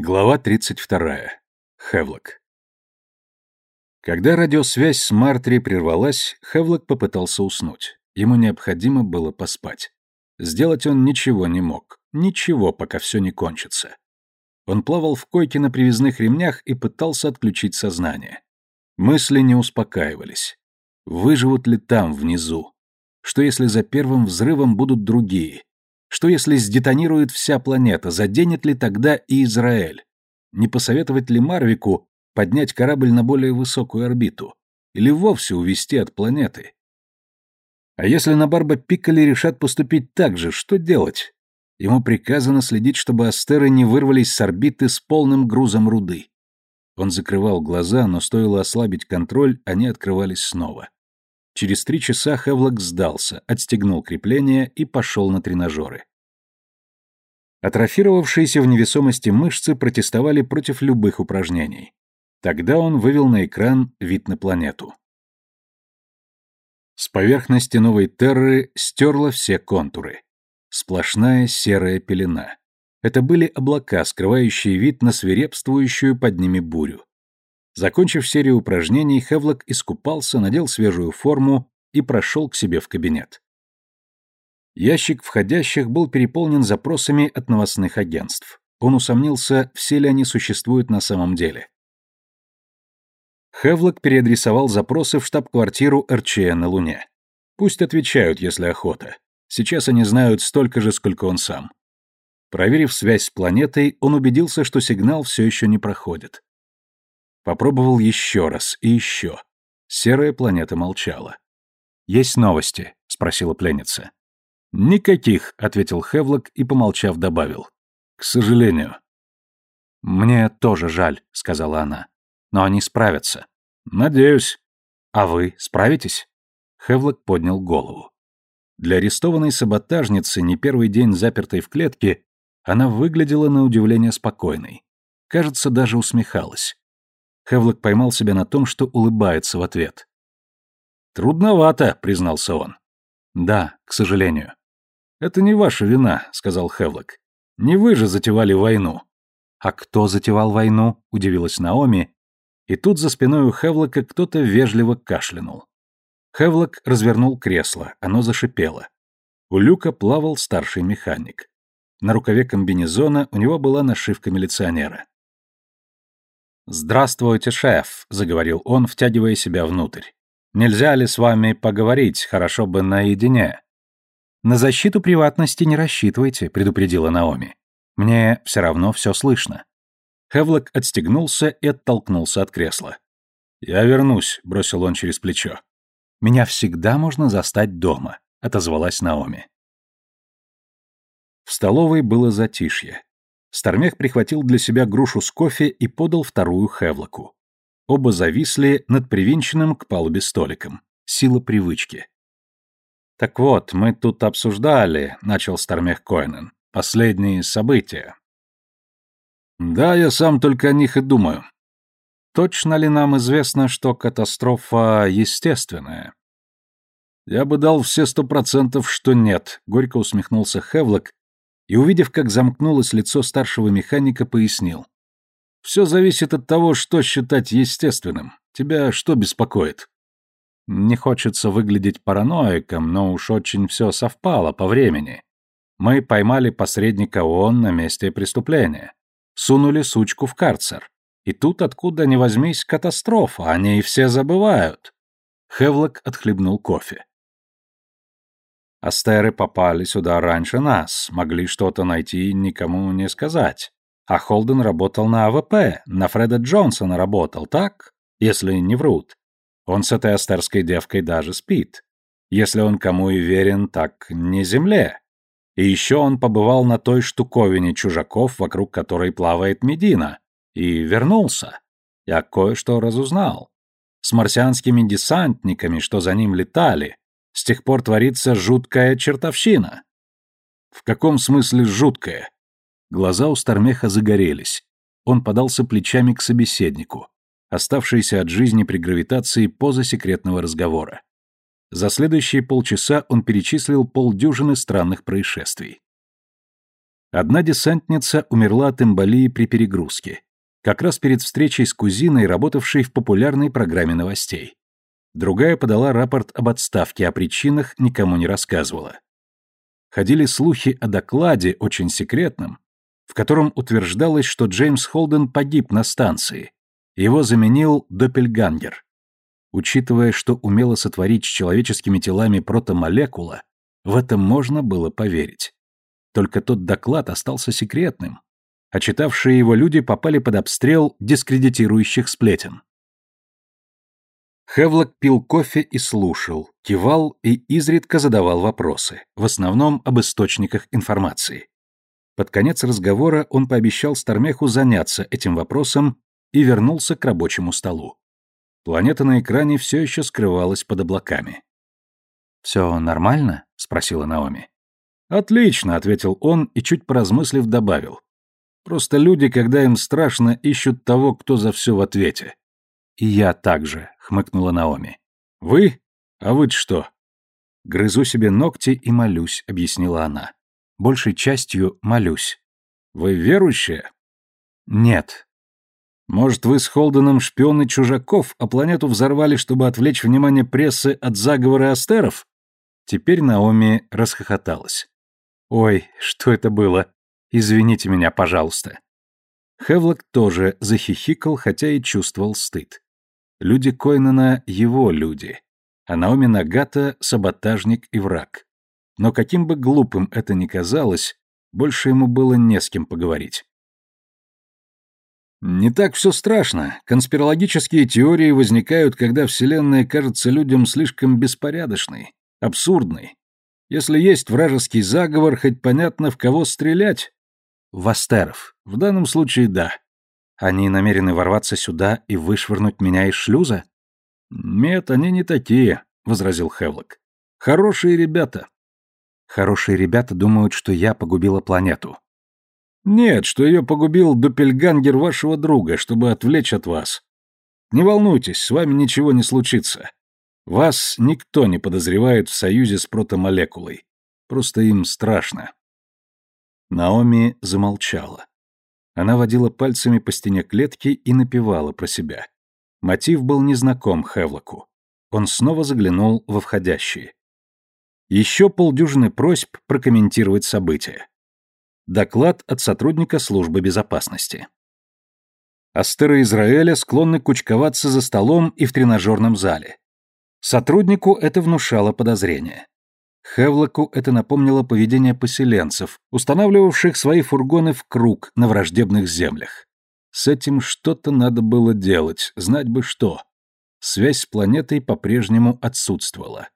Глава 32. Хевлок. Когда радиосвязь с Мартри прервалась, Хевлок попытался уснуть. Ему необходимо было поспать. Сделать он ничего не мог. Ничего, пока все не кончится. Он плавал в койке на привязных ремнях и пытался отключить сознание. Мысли не успокаивались. Выживут ли там, внизу? Что если за первым взрывом будут другие? Что если сдетонирует вся планета, заденет ли тогда и Израиль? Не посоветовать ли Марвику поднять корабль на более высокую орбиту? Или вовсе увести от планеты? А если на Барба Пикколи решат поступить так же, что делать? Ему приказано следить, чтобы астеры не вырвались с орбиты с полным грузом руды. Он закрывал глаза, но стоило ослабить контроль, они открывались снова. Через три часа Хевлок сдался, отстегнул крепление и пошел на тренажеры. Атрофировавшиеся в невесомости мышцы протестовали против любых упражнений. Тогда он вывел на экран вид на планету. С поверхности новой Терры стерла все контуры. Сплошная серая пелена. Это были облака, скрывающие вид на свирепствующую под ними бурю. Закончив серию упражнений, Хевлок искупался, надел свежую форму и прошел к себе в кабинет. Ящик входящих был переполнен запросами от новостных агентств. Он усомнился, все ли они существуют на самом деле. Хевлок переадресовал запросы в штаб-квартиру РЧН на Луне. Пусть отвечают, если охота. Сейчас они знают столько же, сколько он сам. Проверив связь с планетой, он убедился, что сигнал все еще не проходит. Попробовал еще раз и еще. Серая планета молчала. «Есть новости?» — спросила пленница. «Никаких», — ответил Хевлок и, помолчав, добавил. «К сожалению». «Мне тоже жаль», — сказала она. «Но они справятся». «Надеюсь». «А вы справитесь?» Хевлок поднял голову. Для арестованной саботажницы, не первый день запертой в клетке, она выглядела на удивление спокойной. Кажется, даже усмехалась. Хевлок поймал себя на том, что улыбается в ответ. «Трудновато», — признался он. «Да, к сожалению». «Это не ваша вина», — сказал Хевлок. «Не вы же затевали войну». «А кто затевал войну?» — удивилась Наоми. И тут за спиной у Хевлока кто-то вежливо кашлянул. Хевлок развернул кресло, оно зашипело. У люка плавал старший механик. На рукаве комбинезона у него была нашивка милиционера. «Здравствуйте, шеф», — заговорил он, втягивая себя внутрь. «Нельзя ли с вами поговорить, хорошо бы наедине?» «На защиту приватности не рассчитывайте», — предупредила Наоми. «Мне все равно все слышно». Хевлок отстегнулся и оттолкнулся от кресла. «Я вернусь», — бросил он через плечо. «Меня всегда можно застать дома», — отозвалась Наоми. В столовой было затишье. Стармех прихватил для себя грушу с кофе и подал вторую Хевлоку. Оба зависли над привинченным к палубе столиком. Сила привычки. «Так вот, мы тут обсуждали», — начал Стармех Коэнен, — «последние события». «Да, я сам только о них и думаю. Точно ли нам известно, что катастрофа естественная?» «Я бы дал все сто процентов, что нет», — горько усмехнулся Хевлок, и, увидев, как замкнулось лицо старшего механика, пояснил. «Все зависит от того, что считать естественным. Тебя что беспокоит?» «Не хочется выглядеть параноиком, но уж очень все совпало по времени. Мы поймали посредника ООН на месте преступления. Сунули сучку в карцер. И тут, откуда ни возьмись, катастрофа, о ней все забывают». Хевлок отхлебнул кофе. Астеры попали сюда раньше нас, могли что-то найти и никому не сказать. А Холден работал на АВП, на Фреда Джонсона работал, так? Если не врут. Он с этой астерской девкой даже спит. Если он кому и верен, так не земле. И еще он побывал на той штуковине чужаков, вокруг которой плавает Медина. И вернулся. Я кое-что разузнал. С марсианскими десантниками, что за ним летали, с тех пор творится жуткая чертовщина. В каком смысле жуткая? Глаза у Стармеха загорелись. Он подался плечами к собеседнику, оставшейся от жизни при гравитации поза секретного разговора. За следующие полчаса он перечислил полдюжины странных происшествий. Одна десантница умерла от эмболии при перегрузке, как раз перед встречей с кузиной, работавшей в популярной программе новостей. Другая подала рапорт об отставке, о причинах никому не рассказывала. Ходили слухи о докладе, очень секретном, в котором утверждалось, что Джеймс Холден погиб на станции. Его заменил Доппельгангер. Учитывая, что умело сотворить с человеческими телами протомолекула, в это можно было поверить. Только тот доклад остался секретным, а читавшие его люди попали под обстрел дискредитирующих сплетен. Хевлок пил кофе и слушал, кивал и изредка задавал вопросы, в основном об источниках информации. Под конец разговора он пообещал Стармеху заняться этим вопросом и вернулся к рабочему столу. Планета на экране все еще скрывалась под облаками. «Все нормально?» — спросила Наоми. «Отлично», — ответил он и, чуть поразмыслив, добавил. «Просто люди, когда им страшно, ищут того, кто за все в ответе». «И я также», хмыкнула Наоми. Вы? А вы что? Грызу себе ногти и молюсь, объяснила она. Большей частью молюсь. Вы верующая? Нет. Может, вы с Холденом шпионы чужаков, а планету взорвали, чтобы отвлечь внимание прессы от заговора астеров? Теперь Наоми расхохоталась. Ой, что это было? Извините меня, пожалуйста. Хевлок тоже захихикал, хотя и чувствовал стыд. Люди Койнена — его люди, а Наоми Нагата — саботажник и враг. Но каким бы глупым это ни казалось, больше ему было не с кем поговорить. Не так все страшно. Конспирологические теории возникают, когда Вселенная кажется людям слишком беспорядочной, абсурдной. Если есть вражеский заговор, хоть понятно, в кого стрелять. В Астеров. В данном случае да. Они намерены ворваться сюда и вышвырнуть меня из шлюза? Нет, они не такие, возразил Хевлок. Хорошие ребята. Хорошие ребята думают, что я погубила планету. Нет, что ее погубил Доппельгангер вашего друга, чтобы отвлечь от вас. Не волнуйтесь, с вами ничего не случится. Вас никто не подозревает в союзе с протомолекулой. Просто им страшно. Наоми замолчала. Она водила пальцами по стене клетки и напевала про себя. Мотив был незнаком Хевлоку. Он снова заглянул во входящие. Еще полдюжины просьб прокомментировать события. Доклад от сотрудника службы безопасности. Астеры Израиля склонны кучковаться за столом и в тренажерном зале. Сотруднику это внушало подозрение. Хевлоку это напомнило поведение поселенцев, устанавливавших свои фургоны в круг на враждебных землях. С этим что-то надо было делать, знать бы что. Связь с планетой по-прежнему отсутствовала.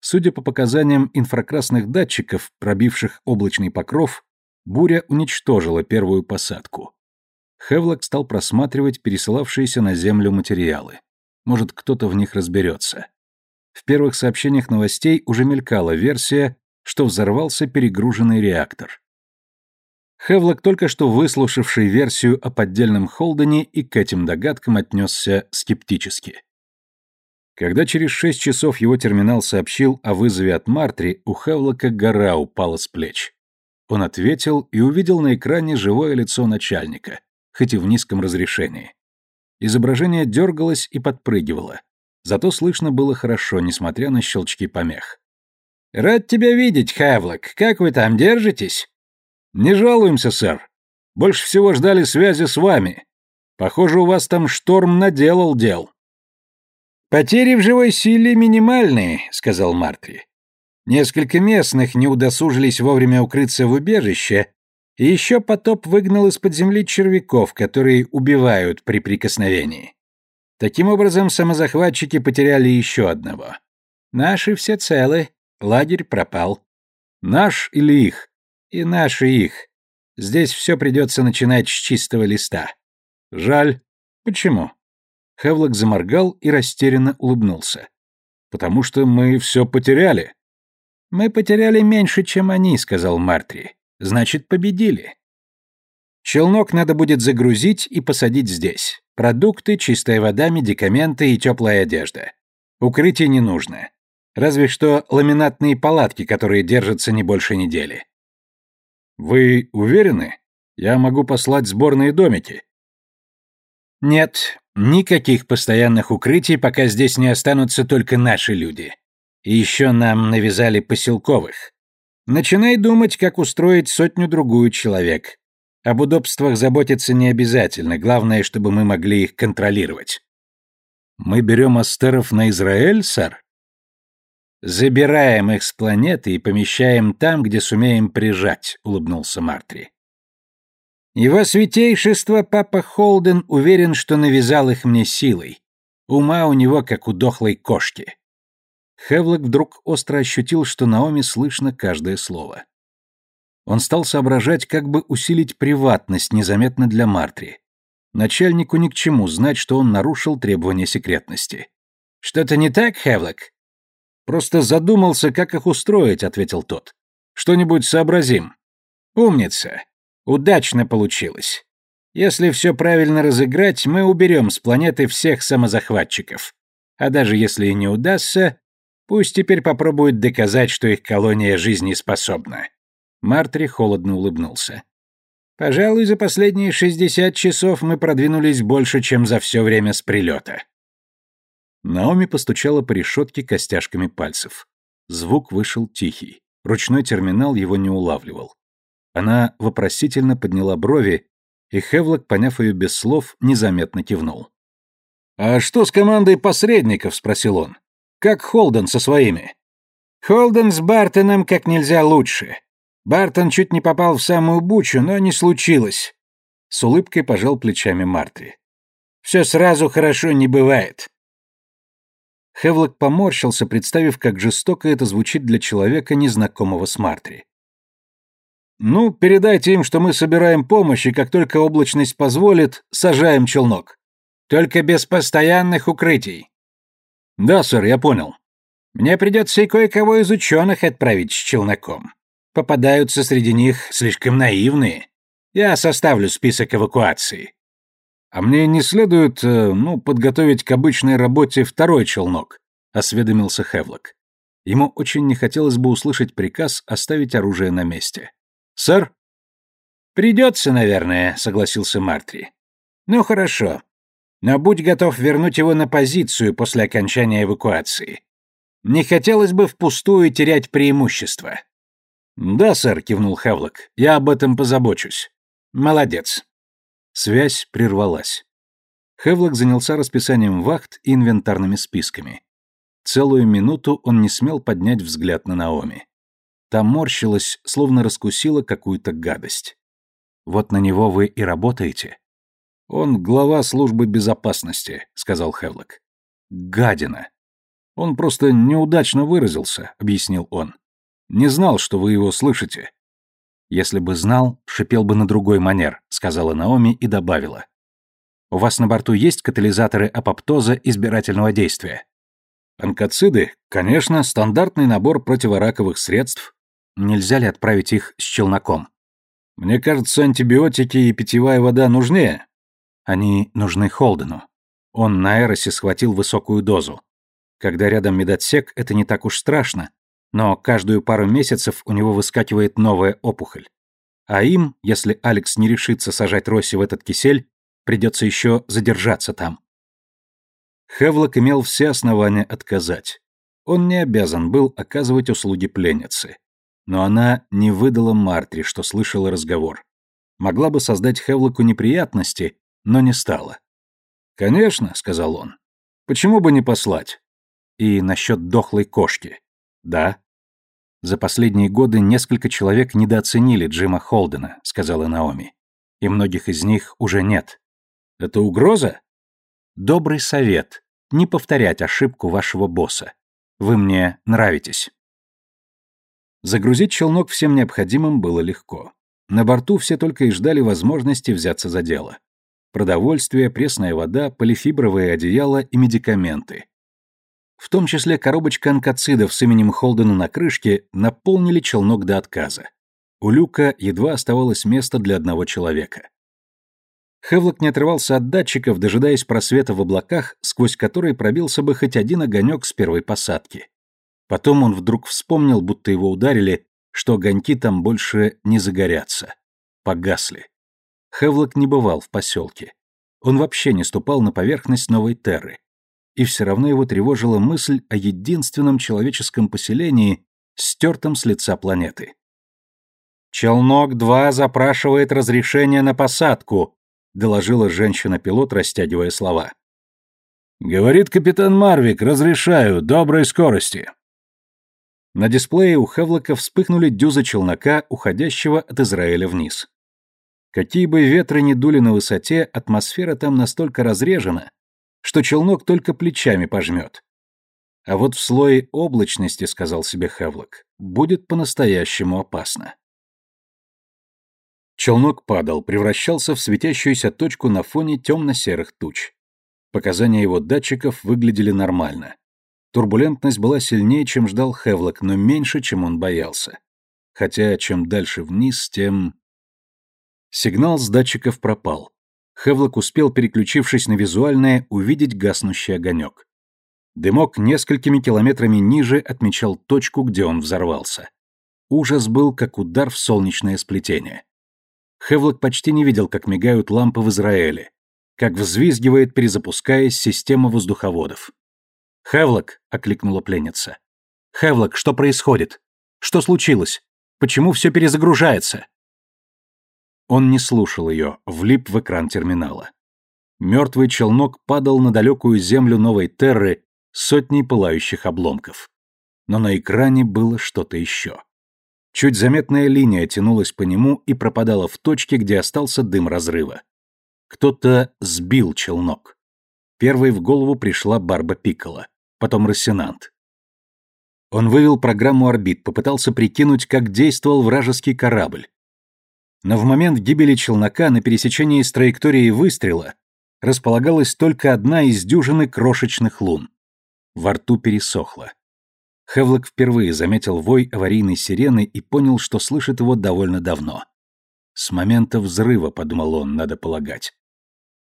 Судя по показаниям инфракрасных датчиков, пробивших облачный покров, буря уничтожила первую посадку. Хевлок стал просматривать пересылавшиеся на Землю материалы. Может, кто-то в них разберется. В первых сообщениях новостей уже мелькала версия, что взорвался перегруженный реактор. Хевлок, только что выслушавший версию о поддельном Холдене, и к этим догадкам отнесся скептически. Когда через шесть часов его терминал сообщил о вызове от Мартри, у Хевлока гора упала с плеч. Он ответил и увидел на экране живое лицо начальника, хоть и в низком разрешении. Изображение дергалось и подпрыгивало. Зато слышно было хорошо, несмотря на щелчки помех. «Рад тебя видеть, Хавлок. Как вы там держитесь?» «Не жалуемся, сэр. Больше всего ждали связи с вами. Похоже, у вас там шторм наделал дел». «Потери в живой силе минимальные», — сказал Мартри. «Несколько местных не удосужились вовремя укрыться в убежище, и еще потоп выгнал из-под земли червяков, которые убивают при прикосновении. Таким образом, самозахватчики потеряли еще одного. Наши все целы, лагерь пропал. Наш или их? И наши их. Здесь все придется начинать с чистого листа. Жаль. Почему? Хевлок заморгал и растерянно улыбнулся. Потому что мы все потеряли. Мы потеряли меньше, чем они, сказал Мартри. Значит, победили. Челнок надо будет загрузить и посадить здесь. Продукты, чистая вода, медикаменты и теплая одежда. Укрытие не нужно. Разве что ламинатные палатки, которые держатся не больше недели. Вы уверены? Я могу послать сборные домики. Нет, никаких постоянных укрытий, пока здесь не останутся только наши люди. И еще нам навязали поселковых. Начинай думать, как устроить сотню-другую человек. Об удобствах заботиться не обязательно, главное, чтобы мы могли их контролировать. Мы берем астеров на Израиль, сэр? Забираем их с планеты и помещаем там, где сумеем прижать, улыбнулся Мартри. Его святейшество папа Холден уверен, что навязал их мне силой. Ума у него как у дохлой кошки. Хевлок вдруг остро ощутил, что Наоми слышно каждое слово. Он стал соображать, как бы усилить приватность незаметно для Мартри. Начальнику ни к чему знать, что он нарушил требования секретности. «Что-то не так, Хевлок?» «Просто задумался, как их устроить», — ответил тот. «Что-нибудь сообразим». «Умница. Удачно получилось. Если все правильно разыграть, мы уберем с планеты всех самозахватчиков. А даже если и не удастся, пусть теперь попробуют доказать, что их колония жизнеспособна». Мартри холодно улыбнулся. «Пожалуй, за последние шестьдесят часов мы продвинулись больше, чем за все время с прилета». Наоми постучала по решетке костяшками пальцев. Звук вышел тихий. Ручной терминал его не улавливал. Она вопросительно подняла брови, и Хевлок, поняв ее без слов, незаметно кивнул. «А что с командой посредников?» — спросил он. «Как Холден со своими?» «Холден с Бартоном как нельзя лучше. Бартон чуть не попал в самую бучу, но не случилось. С улыбкой пожал плечами Мартри. Все сразу хорошо не бывает. Хевлок поморщился, представив, как жестоко это звучит для человека, незнакомого с Мартри. «Ну, передайте им, что мы собираем помощь, и как только облачность позволит, сажаем челнок. Только без постоянных укрытий». «Да, сэр, я понял». «Мне придется и кое-кого из ученых отправить с челноком. Попадаются среди них слишком наивные. Я составлю список эвакуации. А мне не следует, э, ну, подготовить к обычной работе второй челнок, осведомился Хевлок. Ему очень не хотелось бы услышать приказ оставить оружие на месте. Сэр? Придется, наверное, согласился Мартри. Ну хорошо. Но будь готов вернуть его на позицию после окончания эвакуации. Не хотелось бы впустую терять преимущество. «Да, сэр», — кивнул Хавлок, — «я об этом позабочусь». «Молодец». Связь прервалась. Хевлок занялся расписанием вахт и инвентарными списками. Целую минуту он не смел поднять взгляд на Наоми. Та морщилась, словно раскусила какую-то гадость. «Вот на него вы и работаете?» «Он глава службы безопасности», — сказал Хевлок. «Гадина!» «Он просто неудачно выразился», — объяснил он. Не знал, что вы его слышите». «Если бы знал, шипел бы на другой манер», — сказала Наоми и добавила. «У вас на борту есть катализаторы апоптоза избирательного действия?» «Онкоциды? Конечно, стандартный набор противораковых средств. Нельзя ли отправить их с челноком?» «Мне кажется, антибиотики и питьевая вода нужнее». «Они нужны Холдену. Он на Эросе схватил высокую дозу. Когда рядом медотсек, это не так уж страшно, но каждую пару месяцев у него выскакивает новая опухоль. А им, если Алекс не решится сажать Росси в этот кисель, придется еще задержаться там. Хевлок имел все основания отказать. Он не обязан был оказывать услуги пленницы. Но она не выдала Мартри, что слышала разговор. Могла бы создать Хевлоку неприятности, но не стала. «Конечно», — сказал он. «Почему бы не послать?» «И насчет дохлой кошки?» «Да». «За последние годы несколько человек недооценили Джима Холдена», — сказала Наоми. «И многих из них уже нет». «Это угроза?» «Добрый совет. Не повторять ошибку вашего босса. Вы мне нравитесь». Загрузить челнок всем необходимым было легко. На борту все только и ждали возможности взяться за дело. Продовольствие, пресная вода, полифибровые одеяла и медикаменты. В том числе коробочка онкоцидов с именем Холдена на крышке наполнили челнок до отказа. У люка едва оставалось место для одного человека. Хевлок не отрывался от датчиков, дожидаясь просвета в облаках, сквозь который пробился бы хоть один огонек с первой посадки. Потом он вдруг вспомнил, будто его ударили, что огоньки там больше не загорятся. Погасли. Хевлок не бывал в поселке. Он вообще не ступал на поверхность Новой Терры. И все равно его тревожила мысль о единственном человеческом поселении, стертом с лица планеты. «Челнок-2 запрашивает разрешение на посадку», — доложила женщина-пилот, растягивая слова. «Говорит капитан Марвик, разрешаю, доброй скорости». На дисплее у Хевлока вспыхнули дюзы челнока, уходящего от Израиля вниз. Какие бы ветры ни дули на высоте, атмосфера там настолько разрежена, что челнок только плечами пожмет. А вот в слое облачности, сказал себе Хевлок, будет по-настоящему опасно. Челнок падал, превращался в светящуюся точку на фоне темно-серых туч. Показания его датчиков выглядели нормально. Турбулентность была сильнее, чем ждал Хевлок, но меньше, чем он боялся. Хотя чем дальше вниз, тем... Сигнал с датчиков пропал. Хевлок успел, переключившись на визуальное, увидеть гаснущий огонек. Дымок несколькими километрами ниже отмечал точку, где он взорвался. Ужас был, как удар в солнечное сплетение. Хевлок почти не видел, как мигают лампы в Израиле, как взвизгивает, перезапускаясь, система воздуховодов. «Хевлок!» — окликнула пленница. «Хевлок, что происходит? Что случилось? Почему все перезагружается?» Он не слушал ее, влип в экран терминала. Мертвый челнок падал на далекую землю Новой Терры сотней пылающих обломков. Но на экране было что-то еще. Чуть заметная линия тянулась по нему и пропадала в точке, где остался дым разрыва. Кто-то сбил челнок. Первой в голову пришла Барба Пиккола потом Рассенант. Он вывел программу орбит, попытался прикинуть, как действовал вражеский корабль. Но в момент гибели челнока на пересечении с траекторией выстрела располагалась только одна из дюжины крошечных лун. Во рту пересохло. Хевлок впервые заметил вой аварийной сирены и понял, что слышит его довольно давно. С момента взрыва, подумал он, надо полагать.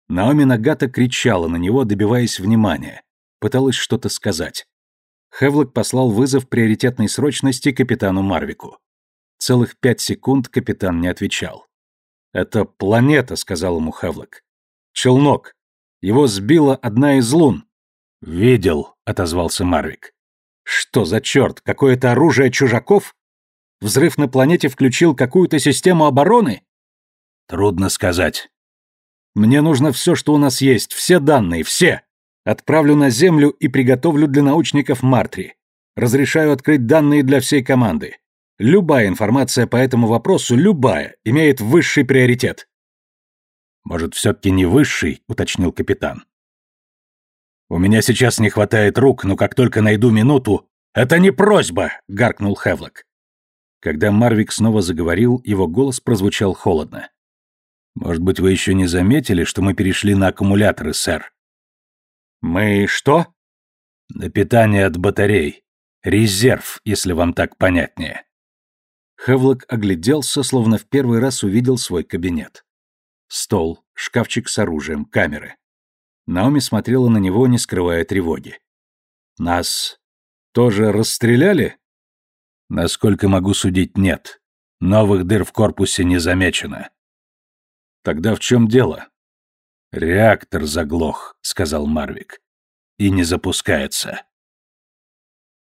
Наоми Нагата кричала на него, добиваясь внимания пыталась что-то сказать. Хевлок послал вызов приоритетной срочности капитану Марвику. Целых пять секунд капитан не отвечал. «Это планета», — сказал ему Хевлок. «Челнок. Его сбила одна из лун». «Видел», — отозвался Марвик. «Что за черт? Какое-то оружие чужаков? Взрыв на планете включил какую-то систему обороны?» «Трудно сказать. Мне нужно все, что у нас есть, все данные, все!» Отправлю на Землю и приготовлю для научников Мартри. Разрешаю открыть данные для всей команды. Любая информация по этому вопросу, любая, имеет высший приоритет. Может, все-таки не высший, уточнил капитан. У меня сейчас не хватает рук, но как только найду минуту... Это не просьба, гаркнул Хевлок. Когда Марвик снова заговорил, его голос прозвучал холодно. Может быть, вы еще не заметили, что мы перешли на аккумуляторы, сэр? «Мы что?» «На питание от батарей. Резерв, если вам так понятнее». Хевлок огляделся, словно в первый раз увидел свой кабинет. Стол, шкафчик с оружием, камеры. Наоми смотрела на него, не скрывая тревоги. «Нас тоже расстреляли?» «Насколько могу судить, нет. Новых дыр в корпусе не замечено». «Тогда в чем дело?» «Реактор заглох», — сказал Марвик. «И не запускается».